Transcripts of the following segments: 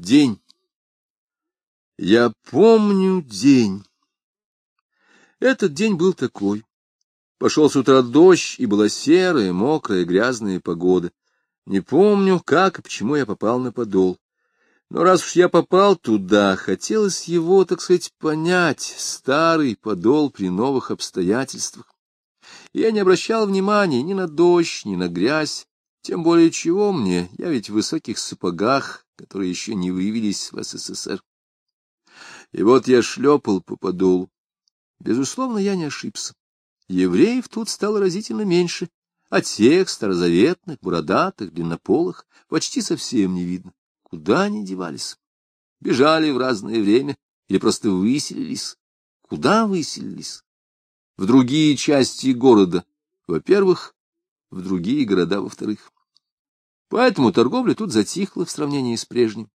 День. Я помню день. Этот день был такой. Пошел с утра дождь, и была серая, мокрая, грязная погода. Не помню, как и почему я попал на подол. Но раз уж я попал туда, хотелось его, так сказать, понять, старый подол при новых обстоятельствах. Я не обращал внимания ни на дождь, ни на грязь, тем более чего мне, я ведь в высоких сапогах, которые еще не выявились в СССР. И вот я шлепал по подолу. Безусловно, я не ошибся. Евреев тут стало разительно меньше, а тех старозаветных, бородатых, длиннополых почти совсем не видно. Куда они девались? Бежали в разное время или просто выселились? Куда выселились? В другие части города, во-первых, в другие города, во-вторых. Поэтому торговля тут затихла в сравнении с прежним.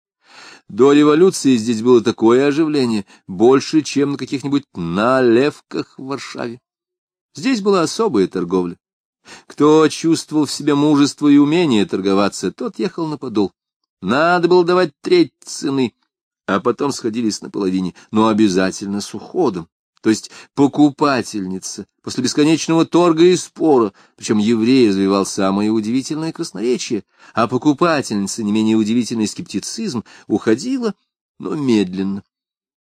До революции здесь было такое оживление, больше, чем на каких-нибудь налевках в Варшаве. Здесь была особая торговля. Кто чувствовал в себе мужество и умение торговаться, тот ехал на подол. Надо было давать треть цены, а потом сходились на половине, но обязательно с уходом то есть покупательница, после бесконечного торга и спора, причем еврей развивал самое удивительное красноречие, а покупательница, не менее удивительный скептицизм, уходила, но медленно.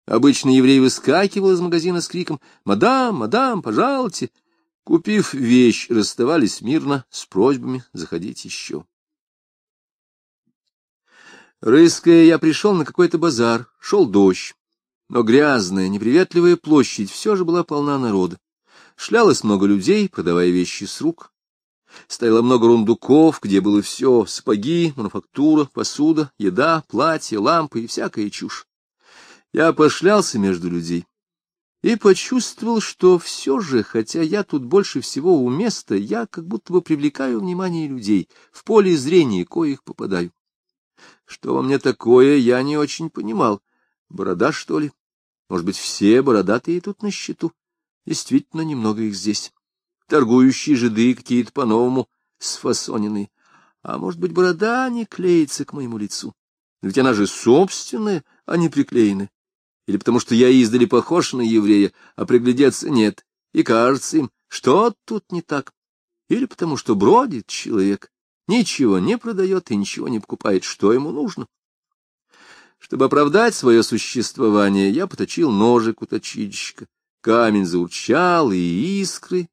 Обычно еврей выскакивал из магазина с криком «Мадам, мадам, пожалуйте!» Купив вещь, расставались мирно с просьбами заходить еще. Рыская, я пришел на какой-то базар, шел дождь. Но грязная, неприветливая площадь все же была полна народа. Шлялось много людей, продавая вещи с рук. Стояло много рундуков, где было все — сапоги, мануфактура, посуда, еда, платья, лампы и всякая чушь. Я пошлялся между людей и почувствовал, что все же, хотя я тут больше всего у места, я как будто бы привлекаю внимание людей, в поле зрения коих попадаю. Что во мне такое, я не очень понимал. Борода, что ли? Может быть, все бородатые тут на счету? Действительно, немного их здесь. Торгующие жиды какие-то по-новому сфасоненные. А может быть, борода не клеится к моему лицу? Ведь она же собственная, а не приклеенная. Или потому что я издали похож на еврея, а приглядеться нет, и кажется им, что тут не так. Или потому что бродит человек, ничего не продает и ничего не покупает, что ему нужно. Чтобы оправдать свое существование, я поточил ножик у точильщика. Камень заурчал, и искры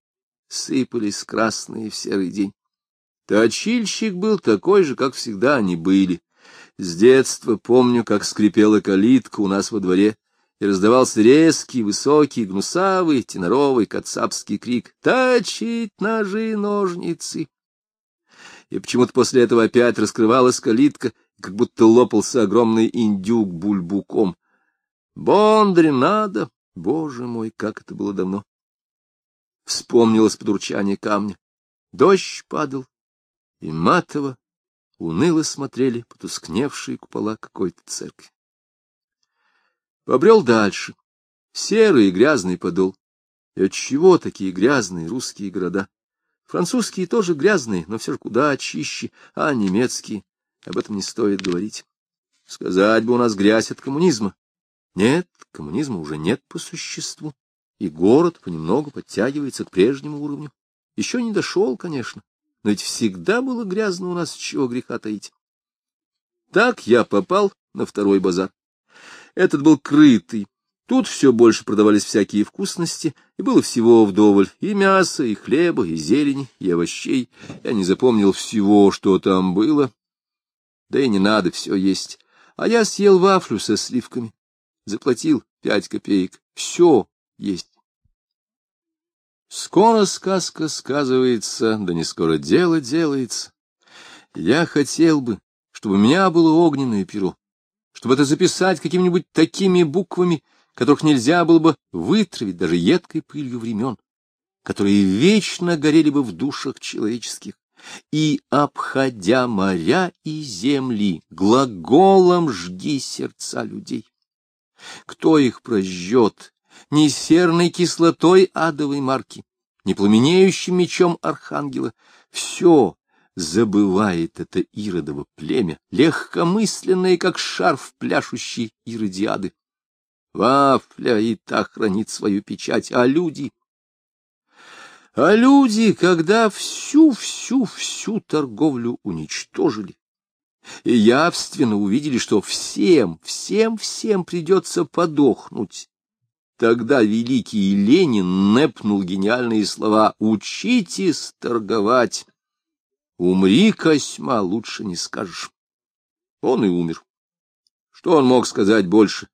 сыпались красные в серый день. Точильщик был такой же, как всегда они были. С детства помню, как скрипела калитка у нас во дворе, и раздавался резкий, высокий, гнусавый, теноровый, кацапский крик «Точить ножи, ножницы!» И почему-то после этого опять раскрывалась калитка, как будто лопался огромный индюк бульбуком. Бондре надо! Боже мой, как это было давно! Вспомнилось подурчание камня. Дождь падал, и матово, уныло смотрели потускневшие купола какой-то церкви. Побрел дальше. Серый и грязный подол. И отчего такие грязные русские города? Французские тоже грязные, но все же куда чище, а немецкие об этом не стоит говорить. Сказать бы у нас грязь от коммунизма. Нет, коммунизма уже нет по существу, и город понемногу подтягивается к прежнему уровню. Еще не дошел, конечно, но ведь всегда было грязно у нас, чего греха таить. Так я попал на второй базар. Этот был крытый. Тут все больше продавались всякие вкусности, и было всего вдоволь, и мяса, и хлеба, и зелени, и овощей. Я не запомнил всего, что там было, да и не надо все есть. А я съел вафлю со сливками, заплатил пять копеек. Все есть. Скоро сказка сказывается, да не скоро дело делается. Я хотел бы, чтобы у меня было огненное перо, чтобы это записать какими-нибудь такими буквами, которых нельзя было бы вытравить даже едкой пылью времен, которые вечно горели бы в душах человеческих и, обходя моря и земли, глаголом жги сердца людей. Кто их прожжет, не серной кислотой адовой марки, не пламенеющим мечом архангела, все забывает это иродово племя, легкомысленное, как шарф пляшущий иродиады. Вафля и так хранит свою печать, а люди... А люди, когда всю-всю-всю торговлю уничтожили, и явственно увидели, что всем, всем-всем придется подохнуть, тогда великий Ленин непнул гениальные слова «Учитесь торговать». Умри, Косьма, лучше не скажешь. Он и умер. Что он мог сказать больше?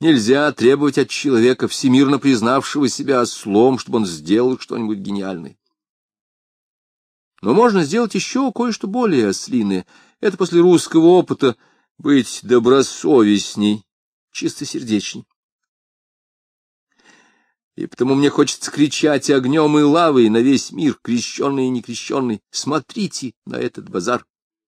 Нельзя требовать от человека, всемирно признавшего себя ослом, чтобы он сделал что-нибудь гениальное. Но можно сделать еще кое-что более ослиное. Это после русского опыта быть добросовестней, чистосердечней. И потому мне хочется кричать огнем и лавой на весь мир, крещенный и некрещенный. Смотрите на этот базар.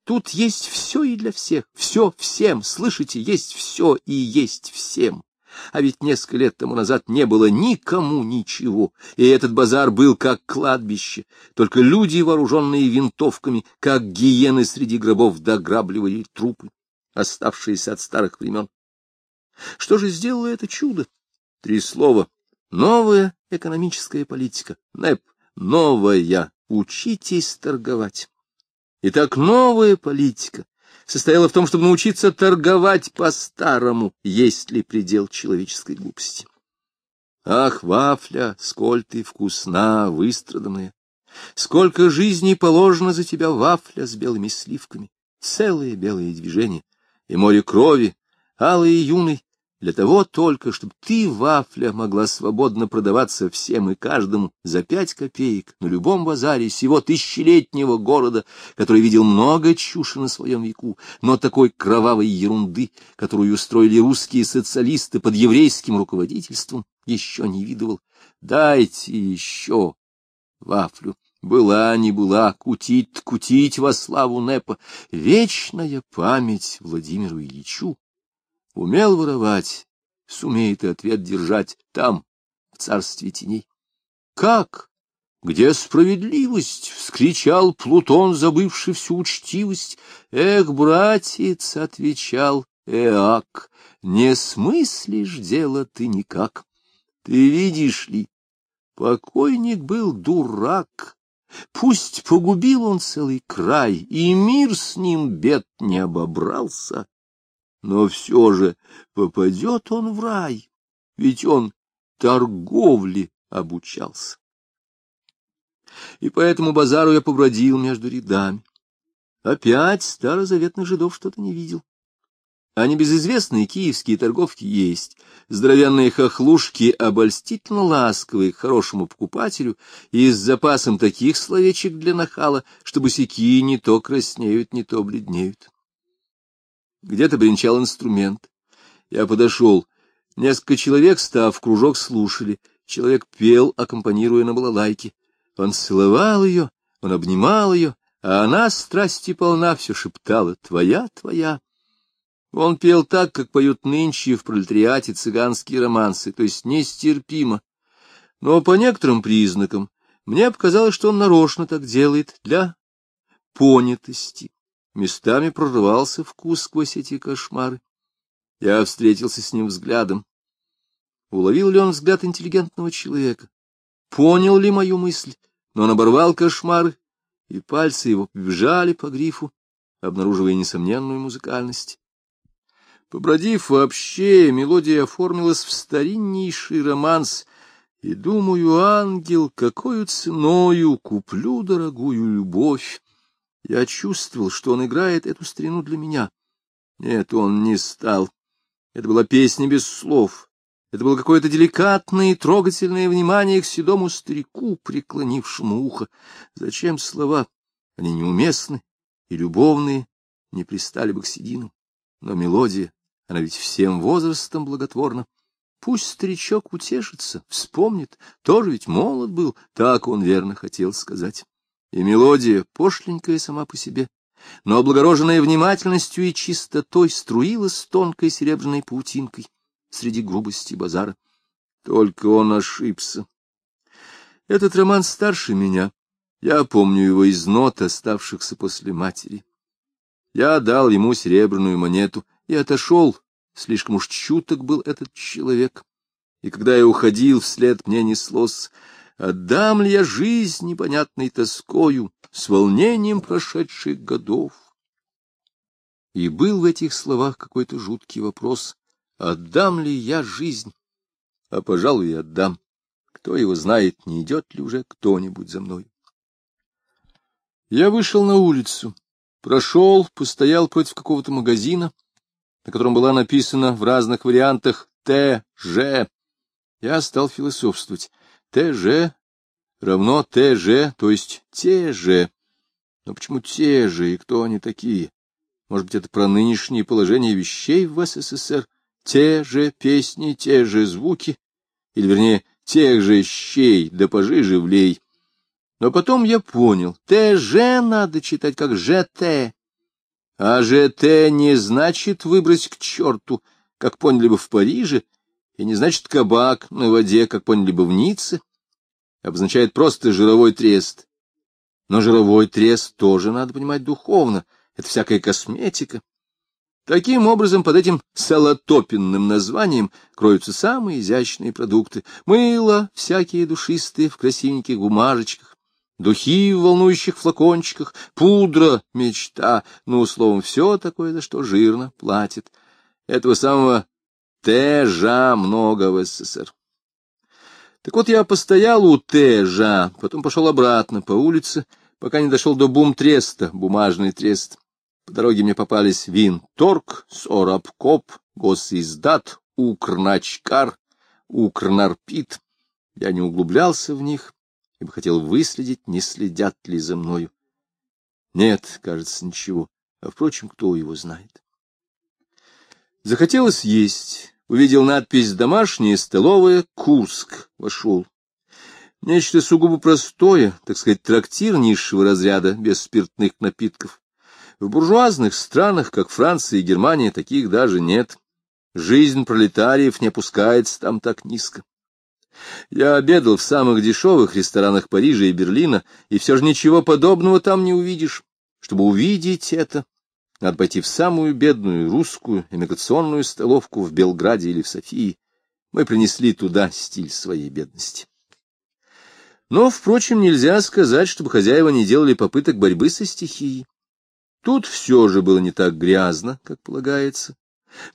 Тут есть все и для всех, все всем, слышите, есть все и есть всем. А ведь несколько лет тому назад не было никому ничего, и этот базар был как кладбище, только люди, вооруженные винтовками, как гиены среди гробов, дограбливали трупы, оставшиеся от старых времен. Что же сделало это чудо? Три слова. Новая экономическая политика. НЭП. Новая. Учитесь торговать. Итак, новая политика состояла в том, чтобы научиться торговать по-старому, есть ли предел человеческой глупости. Ах, вафля, сколь ты вкусна, выстраданная! Сколько жизней положено за тебя вафля с белыми сливками, целые белые движения, и море крови, алый и для того только, чтобы ты, вафля, могла свободно продаваться всем и каждому за пять копеек на любом базаре сего тысячелетнего города, который видел много чуши на своем веку, но такой кровавой ерунды, которую устроили русские социалисты под еврейским руководительством, еще не видывал. Дайте еще вафлю. Была, не была, кутить, кутить во славу Непа. Вечная память Владимиру Ильичу Умел воровать, сумеет и ответ держать там, в царстве теней. Как? Где справедливость? — вскричал Плутон, забывший всю учтивость. Эх, братец, — отвечал Эак, — не смыслишь дело ты никак. Ты видишь ли, покойник был дурак. Пусть погубил он целый край, и мир с ним бед не обобрался но все же попадет он в рай, ведь он торговле обучался. И поэтому базару я побродил между рядами. Опять старозаветных жидов что-то не видел. А небезызвестные киевские торговки есть. Здоровенные хохлушки обольстительно ласковые к хорошему покупателю и с запасом таких словечек для нахала, что босяки не то краснеют, не то бледнеют. Где-то бренчал инструмент. Я подошел. Несколько человек, став в кружок, слушали. Человек пел, аккомпанируя на балалайке. Он целовал ее, он обнимал ее, а она, страсти полна, все шептала «Твоя, твоя». Он пел так, как поют нынче в пролетариате цыганские романсы, то есть нестерпимо. Но по некоторым признакам мне показалось, что он нарочно так делает для понятости. Местами прорывался вкус сквозь эти кошмары. Я встретился с ним взглядом. Уловил ли он взгляд интеллигентного человека? Понял ли мою мысль? Но он оборвал кошмары, и пальцы его побежали по грифу, обнаруживая несомненную музыкальность. Побродив вообще, мелодия оформилась в стариннейший романс, и, думаю, ангел, какою ценою куплю дорогую любовь, я чувствовал, что он играет эту старину для меня. Нет, он не стал. Это была песня без слов. Это было какое-то деликатное и трогательное внимание к седому старику, преклонившему ухо. Зачем слова? Они неуместны и любовные, не пристали бы к седину. Но мелодия, она ведь всем возрастом благотворна. Пусть старичок утешится, вспомнит, тоже ведь молод был, так он верно хотел сказать и мелодия, пошленькая сама по себе, но облагороженная внимательностью и чистотой, струилась тонкой серебряной паутинкой среди грубости базара. Только он ошибся. Этот роман старше меня, Я помню его из нот, оставшихся после матери. Я дал ему серебряную монету и отошел, слишком уж чуток был этот человек. И когда я уходил, вслед мне неслось, отдам ли я жизнь непонятной тоскою, с волнением прошедших годов. И был в этих словах какой-то жуткий вопрос, отдам ли я жизнь? А, пожалуй, отдам. Кто его знает, не идет ли уже кто-нибудь за мной. Я вышел на улицу, прошел, постоял против какого-то магазина, на котором была написана в разных вариантах «Т.Ж». Я стал философствовать. «Т.Ж. равно Т.Ж., то есть те же. Но почему те же и кто они такие? Может быть, это про нынешнее положение вещей в СССР? Те же песни, те же звуки? Или, вернее, тех же щей, да пожиже влей. Но потом я понял, ТЖ надо читать как ЖТ. А ЖТ не значит выбрось к черту, как поняли бы в Париже, и не значит кабак на воде, как поняли бы в Ницце. Обозначает просто жировой трест. Но жировой трест тоже надо понимать духовно. Это всякая косметика. Таким образом, под этим салатопинным названием кроются самые изящные продукты. Мыло, всякие душистые в красивеньких бумажечках, духи в волнующих флакончиках, пудра, мечта, ну, словом, все такое, за что жирно платит. Этого самого Тежа много в СССР. Так вот, я постоял у Тежа, потом пошел обратно по улице, пока не дошел до бум-треста, бумажный трест. По дороге мне попались Винторг, Сорабкоп, Госиздат, Укрначкар, Укрнарпит. Я не углублялся в них, ибо хотел выследить, не следят ли за мною. Нет, кажется, ничего. А, впрочем, кто его знает? Захотелось есть. Увидел надпись «Домашняя столовая Курск». Вошел. Нечто сугубо простое, так сказать, трактир низшего разряда, без спиртных напитков. В буржуазных странах, как Франция и Германия, таких даже нет. Жизнь пролетариев не опускается там так низко. Я обедал в самых дешевых ресторанах Парижа и Берлина, и все же ничего подобного там не увидишь. Чтобы увидеть это, надо пойти в самую бедную русскую иммиграционную столовку в Белграде или в Софии. Мы принесли туда стиль своей бедности. Но, впрочем, нельзя сказать, чтобы хозяева не делали попыток борьбы со стихией. Тут все же было не так грязно, как полагается.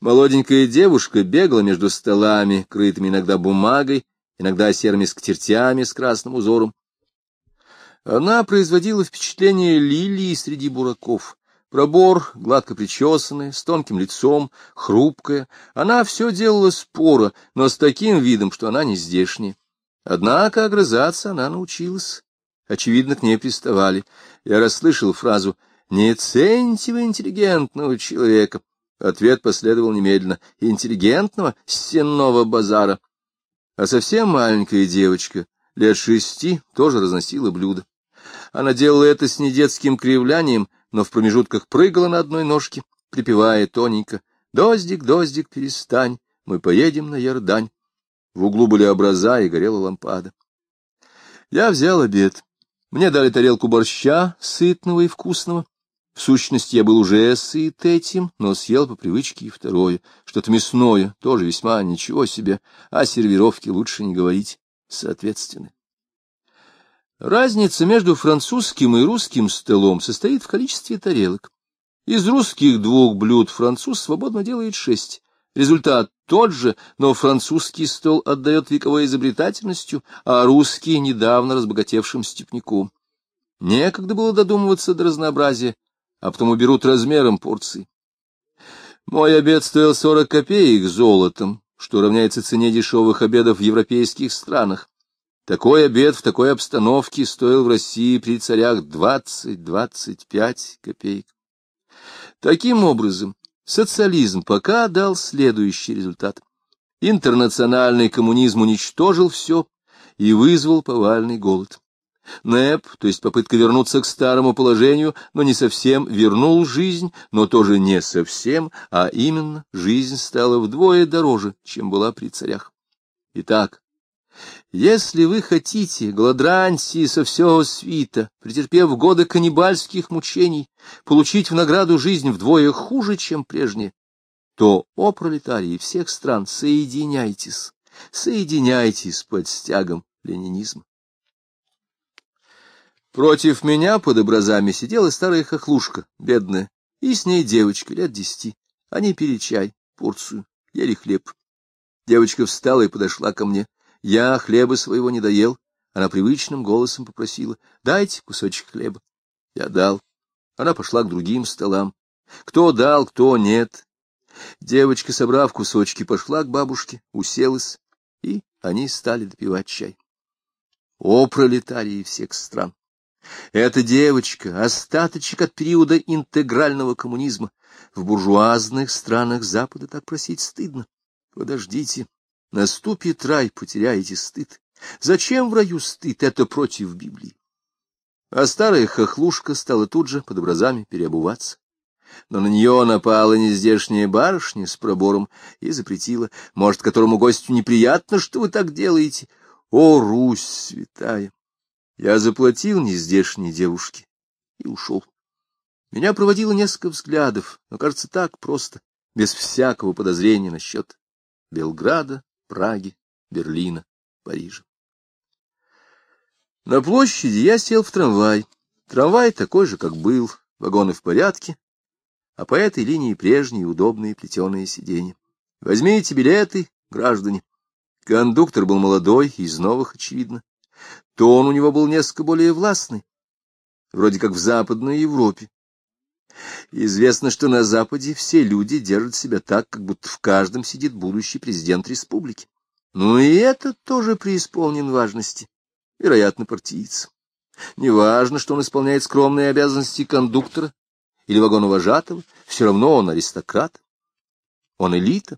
Молоденькая девушка бегала между столами, крытыми иногда бумагой, иногда серыми скатертями с красным узором. Она производила впечатление лилии среди бураков. Пробор, гладко причесанная, с тонким лицом, хрупкая. Она все делала споро, но с таким видом, что она не здешняя. Однако огрызаться она научилась. Очевидно, к ней приставали. Я расслышал фразу — не цените вы интеллигентного человека. Ответ последовал немедленно. Интеллигентного сенного базара. А совсем маленькая девочка, лет шести, тоже разносила блюдо. Она делала это с недетским кривлянием, но в промежутках прыгала на одной ножке, припевая тоненько. «Доздик, доздик, перестань, мы поедем на Ярдань». В углу были образа и горела лампада. Я взял обед. Мне дали тарелку борща, сытного и вкусного, в сущности, я был уже сыт этим, но съел по привычке и второе, что-то мясное, тоже весьма ничего себе, а сервировке лучше не говорить, соответственно. Разница между французским и русским столом состоит в количестве тарелок. Из русских двух блюд француз свободно делает шесть. Результат тот же, но французский стол отдает вековой изобретательностью, а русский — недавно разбогатевшим степняком. Некогда было додумываться до разнообразия, а потом уберут размером порции. Мой обед стоил сорок копеек золотом, что равняется цене дешевых обедов в европейских странах. Такой обед в такой обстановке стоил в России при царях двадцать-двадцать пять копеек. Таким образом, социализм пока дал следующий результат. Интернациональный коммунизм уничтожил все и вызвал повальный голод. НЭП, то есть попытка вернуться к старому положению, но не совсем вернул жизнь, но тоже не совсем, а именно жизнь стала вдвое дороже, чем была при царях. Итак, Если вы хотите, Гладрантии со всего свита, претерпев годы каннибальских мучений, получить в награду жизнь вдвое хуже, чем прежние, то, о пролетарии всех стран, соединяйтесь, соединяйтесь под стягом ленинизма. Против меня под образами сидела старая хохлушка, бедная, и с ней девочка лет десяти. Они пили чай, порцию, ели хлеб. Девочка встала и подошла ко мне. Я хлеба своего не доел. Она привычным голосом попросила, дайте кусочек хлеба. Я дал. Она пошла к другим столам. Кто дал, кто нет. Девочка, собрав кусочки, пошла к бабушке, уселась, и они стали допивать чай. О, пролетарии всех стран! Эта девочка — остаточек от периода интегрального коммунизма. В буржуазных странах Запада так просить стыдно. Подождите, наступит рай, потеряете стыд. Зачем в раю стыд? Это против Библии. А старая хохлушка стала тут же под образами переобуваться. Но на нее напала нездешняя барышня с пробором и запретила, может, которому гостю неприятно, что вы так делаете. О, Русь святая! Я заплатил нездешней девушке и ушел. Меня проводило несколько взглядов, но, кажется, так просто, без всякого подозрения насчет Белграда, Праги, Берлина, Парижа. На площади я сел в трамвай. Трамвай такой же, как был, вагоны в порядке, а по этой линии прежние удобные плетеные сиденья. Возьмите билеты, граждане. Кондуктор был молодой, из новых, очевидно. Тон у него был несколько более властный, вроде как в Западной Европе. Известно, что на Западе все люди держат себя так, как будто в каждом сидит будущий президент республики. Ну и это тоже преисполнен важности, вероятно, партиец. Неважно, что он исполняет скромные обязанности кондуктора или вагоновожатого, все равно он аристократ. Он элита.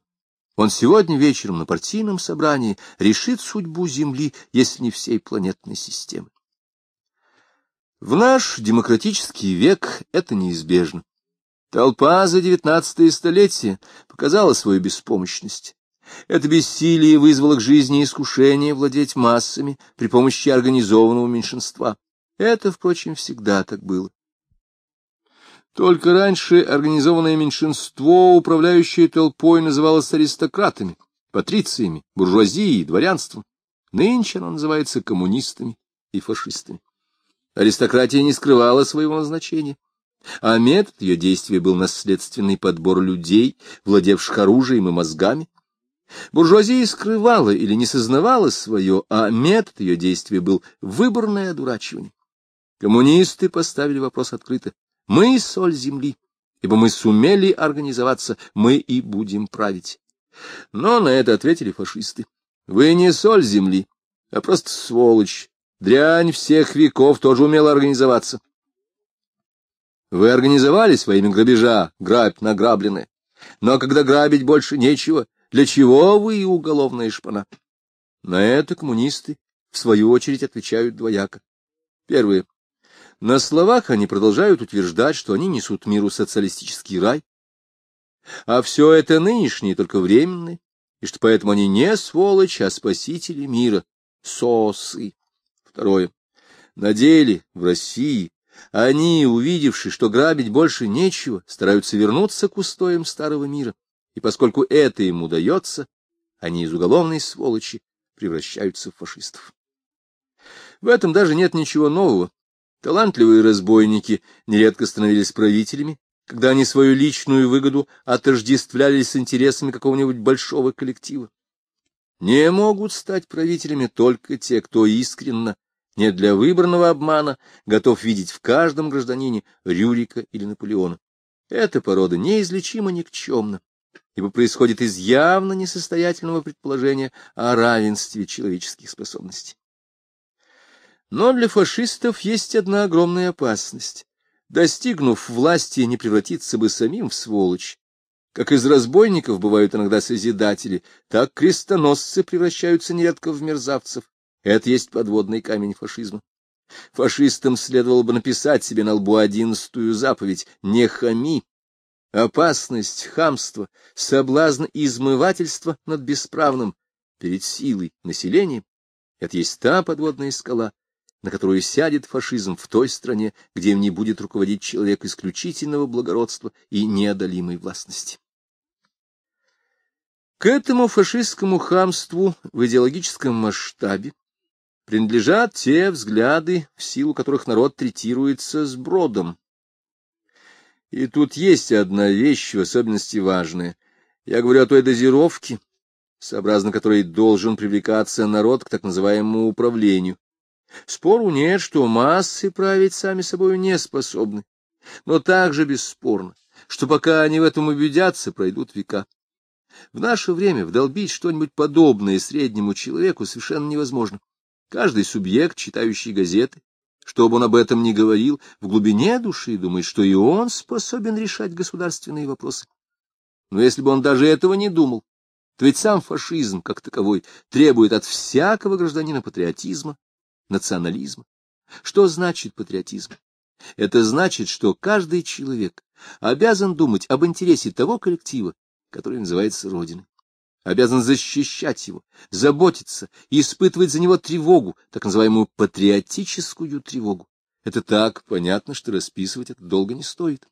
Он сегодня вечером на партийном собрании решит судьбу Земли, если не всей планетной системы. В наш демократический век это неизбежно. Толпа за девятнадцатое столетие показала свою беспомощность. Это бессилие вызвало к жизни искушение владеть массами при помощи организованного меньшинства. Это, впрочем, всегда так было. Только раньше организованное меньшинство, управляющее толпой, называлось аристократами, патрициями, буржуазией, дворянством. Нынче оно называется коммунистами и фашистами. Аристократия не скрывала своего назначения, а метод ее действия был наследственный подбор людей, владевших оружием и мозгами. Буржуазия скрывала или не сознавала свое, а метод ее действия был выборное одурачивание. Коммунисты поставили вопрос открыто. Мы — соль земли, ибо мы сумели организоваться, мы и будем править. Но на это ответили фашисты. Вы не соль земли, а просто сволочь, Дрянь всех веков тоже умела организоваться. Вы организовались во имя грабежа, грабь награбленное. Но когда грабить больше нечего, для чего вы уголовная шпана? На это коммунисты, в свою очередь, отвечают двояко. Первое. На словах они продолжают утверждать, что они несут миру социалистический рай, а все это нынешнее, только временное, и что поэтому они не сволочь, а спасители мира, сосы. Второе. На деле в России они, увидевши, что грабить больше нечего, стараются вернуться к устоям старого мира, и поскольку это им удается, они из уголовной сволочи превращаются в фашистов. В этом даже нет ничего нового. Талантливые разбойники нередко становились правителями, когда они свою личную выгоду отождествляли с интересами какого-нибудь большого коллектива. Не могут стать правителями только те, кто искренно не для выбранного обмана готов видеть в каждом гражданине Рюрика или Наполеона. Эта порода неизлечимо никчемна, ибо происходит из явно несостоятельного предположения о равенстве человеческих способностей. Но для фашистов есть одна огромная опасность. Достигнув власти, не превратиться бы самим в сволочь. Как из разбойников бывают иногда созидатели, так крестоносцы превращаются нередко в мерзавцев, это есть подводный камень фашизма. Фашистам следовало бы написать себе на лбу одиннадцатую заповедь «Не хами». Опасность, хамство, соблазн и измывательство над бесправным перед силой населения Это есть та подводная скала, на которую сядет фашизм в той стране, где им не будет руководить человек исключительного благородства и неодолимой властности. К этому фашистскому хамству в идеологическом масштабе принадлежат те взгляды, в силу которых народ третируется с бродом. И тут есть одна вещь в особенности важная. Я говорю о той дозировке, сообразно которой должен привлекаться народ к так называемому управлению. Спору нет, что массы править сами собой не способны, но также бесспорно, что пока они в этом убедятся, пройдут века. В наше время вдолбить что-нибудь подобное среднему человеку совершенно невозможно. Каждый субъект, читающий газеты, что бы он об этом ни говорил, в глубине души думает, что и он способен решать государственные вопросы. Но если бы он даже этого не думал, то ведь сам фашизм, как таковой, требует от всякого гражданина патриотизма, национализма. Что значит патриотизм? Это значит, что каждый человек обязан думать об интересе того коллектива, который называется Родиной. Обязан защищать его, заботиться и испытывать за него тревогу, так называемую патриотическую тревогу. Это так понятно, что расписывать это долго не стоит.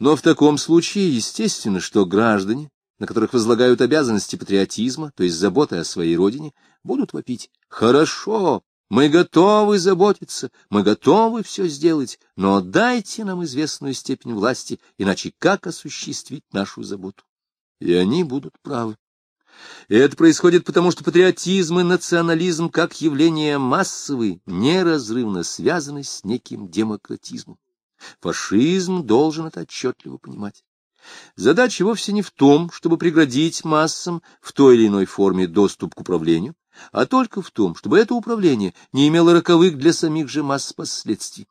Но в таком случае естественно, что граждане, на которых возлагают обязанности патриотизма, то есть заботы о своей родине, будут вопить «Хорошо, мы готовы заботиться, мы готовы все сделать, но дайте нам известную степень власти, иначе как осуществить нашу заботу? И они будут правы. И это происходит потому, что патриотизм и национализм как явление массовые неразрывно связаны с неким демократизмом. Фашизм должен это отчетливо понимать. Задача вовсе не в том, чтобы преградить массам в той или иной форме доступ к управлению, а только в том, чтобы это управление не имело роковых для самих же масс последствий.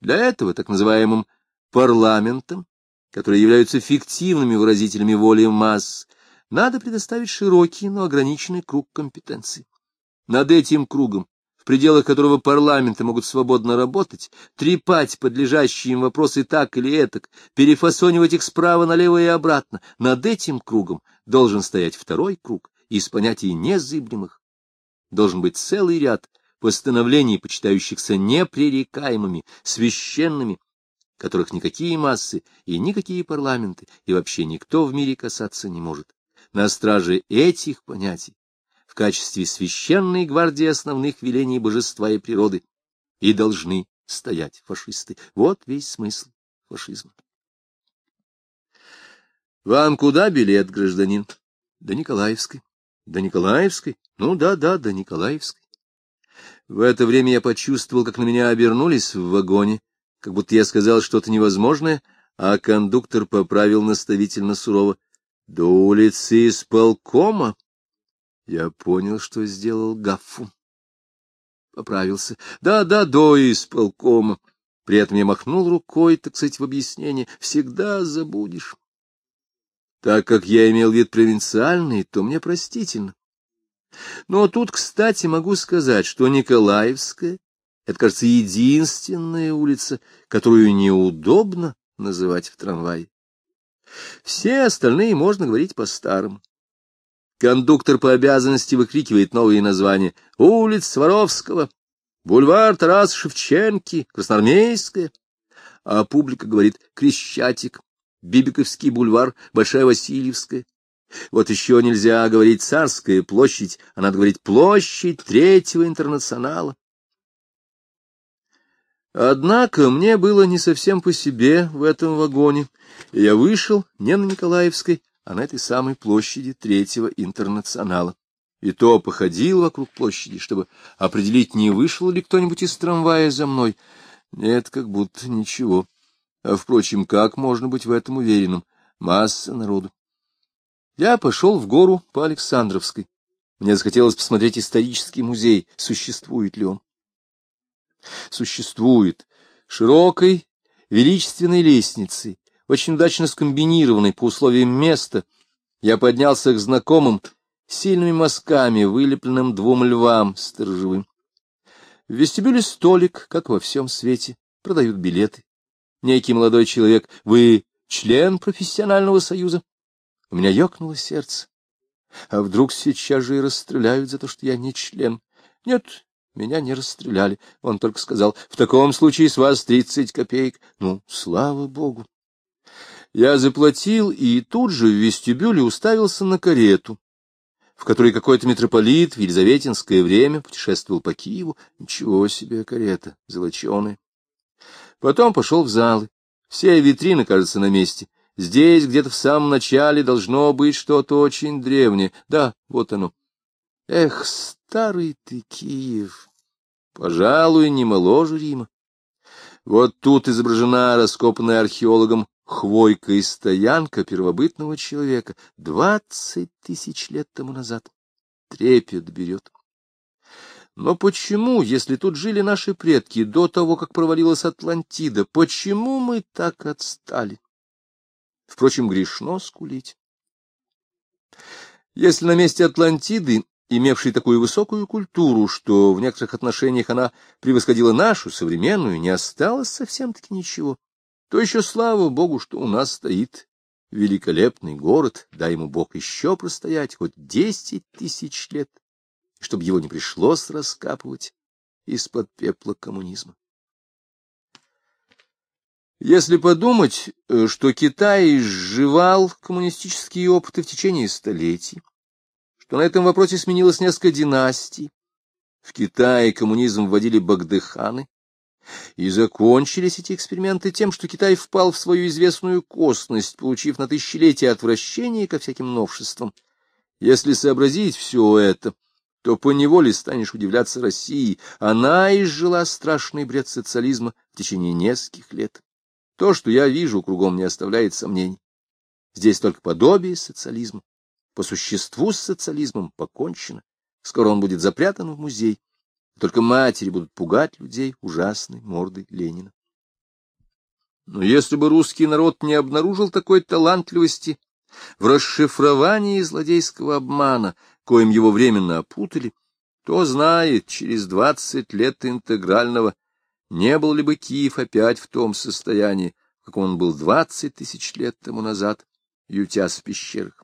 Для этого так называемым парламентом, которые являются фиктивными выразителями воли масс, надо предоставить широкий, но ограниченный круг компетенций. Над этим кругом, в пределах которого парламенты могут свободно работать, трепать подлежащие им вопросы так или этак, перефасонивать их справа налево и обратно, над этим кругом должен стоять второй круг из понятий незыблемых, должен быть целый ряд постановлений, почитающихся непререкаемыми, священными, которых никакие массы и никакие парламенты и вообще никто в мире касаться не может. На страже этих понятий, в качестве священной гвардии основных велений божества и природы, и должны стоять фашисты. Вот весь смысл фашизма. Вам куда билет, гражданин? До Николаевской. До Николаевской? Ну да, да, до Николаевской. В это время я почувствовал, как на меня обернулись в вагоне, как будто я сказал что-то невозможное, а кондуктор поправил наставительно сурово. До улицы исполкома. Я понял, что сделал гафу. Поправился. Да, да, до исполкома. При этом я махнул рукой, так сказать, в объяснение. Всегда забудешь. Так как я имел вид провинциальный, то мне простительно. Но тут, кстати, могу сказать, что Николаевская — это, кажется, единственная улица, которую неудобно называть в трамвае. Все остальные можно говорить по-старому. Кондуктор по обязанности выкрикивает новые названия. Улиц Сваровского, бульвар Тарас Шевченки, Красноармейская. А публика говорит Крещатик, Бибиковский бульвар, Большая Васильевская. Вот еще нельзя говорить Царская площадь, а надо говорить площадь Третьего интернационала. Однако мне было не совсем по себе в этом вагоне, и я вышел не на Николаевской, а на этой самой площади Третьего интернационала. И то походил вокруг площади, чтобы определить, не вышел ли кто-нибудь из трамвая за мной. Нет, как будто ничего. А, впрочем, как можно быть в этом уверенным? Масса народу. Я пошел в гору по Александровской. Мне захотелось посмотреть исторический музей, существует ли он. Существует. Широкой, величественной лестницей, очень удачно скомбинированной по условиям места, я поднялся к знакомым, сильными мазками, вылепленным двум львам сторожевым. В вестибюле столик, как во всем свете, продают билеты некий молодой человек, вы член профессионального союза? У меня ёкнуло сердце. А вдруг сейчас же и расстреляют за то, что я не член? Нет, меня не расстреляли. Он только сказал, в таком случае с вас тридцать копеек. Ну, слава богу. Я заплатил и тут же в вестибюле уставился на карету, в которой какой-то митрополит в Елизаветинское время путешествовал по Киеву. Ничего себе карета, золоченая. Потом пошел в залы. Все витрины, кажется, на месте. Здесь, где-то в самом начале, должно быть что-то очень древнее. Да, вот оно. Эх, старый ты Киев! Пожалуй, не моложе Рима. Вот тут изображена раскопанная археологом хвойка и стоянка первобытного человека двадцать тысяч лет тому назад. Трепет берет. Но почему, если тут жили наши предки до того, как провалилась Атлантида, почему мы так отстали? Впрочем, грешно скулить. Если на месте Атлантиды, имевшей такую высокую культуру, что в некоторых отношениях она превосходила нашу, современную, не осталось совсем-таки ничего, то еще слава Богу, что у нас стоит великолепный город, дай ему Бог еще простоять хоть десять тысяч лет чтобы его не пришлось раскапывать из-под пепла коммунизма. Если подумать, э, что Китай изживал коммунистические опыты в течение столетий, что на этом вопросе сменилось несколько династий, в Китае коммунизм вводили багдыханы, и закончились эти эксперименты тем, что Китай впал в свою известную косность, получив на тысячелетия отвращение ко всяким новшествам. Если сообразить все это, то поневоле станешь удивляться России. Она изжила страшный бред социализма в течение нескольких лет. То, что я вижу кругом, не оставляет сомнений. Здесь только подобие социализма. По существу с социализмом покончено. Скоро он будет запрятан в музей. Только матери будут пугать людей ужасной мордой Ленина. Но если бы русский народ не обнаружил такой талантливости в расшифровании злодейского обмана, коим его временно опутали, кто знает, через двадцать лет интегрального не был ли бы Киев опять в том состоянии, в каком он был двадцать тысяч лет тому назад, ютясь в пещерах.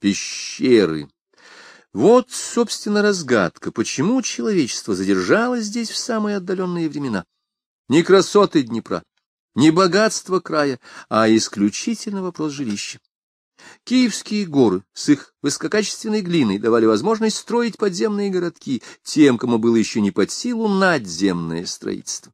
Пещеры. Вот, собственно, разгадка, почему человечество задержалось здесь в самые отдаленные времена. Не красоты Днепра, не богатство края, а исключительно вопрос жилища. Киевские горы с их высококачественной глиной давали возможность строить подземные городки тем, кому было еще не под силу надземное строительство.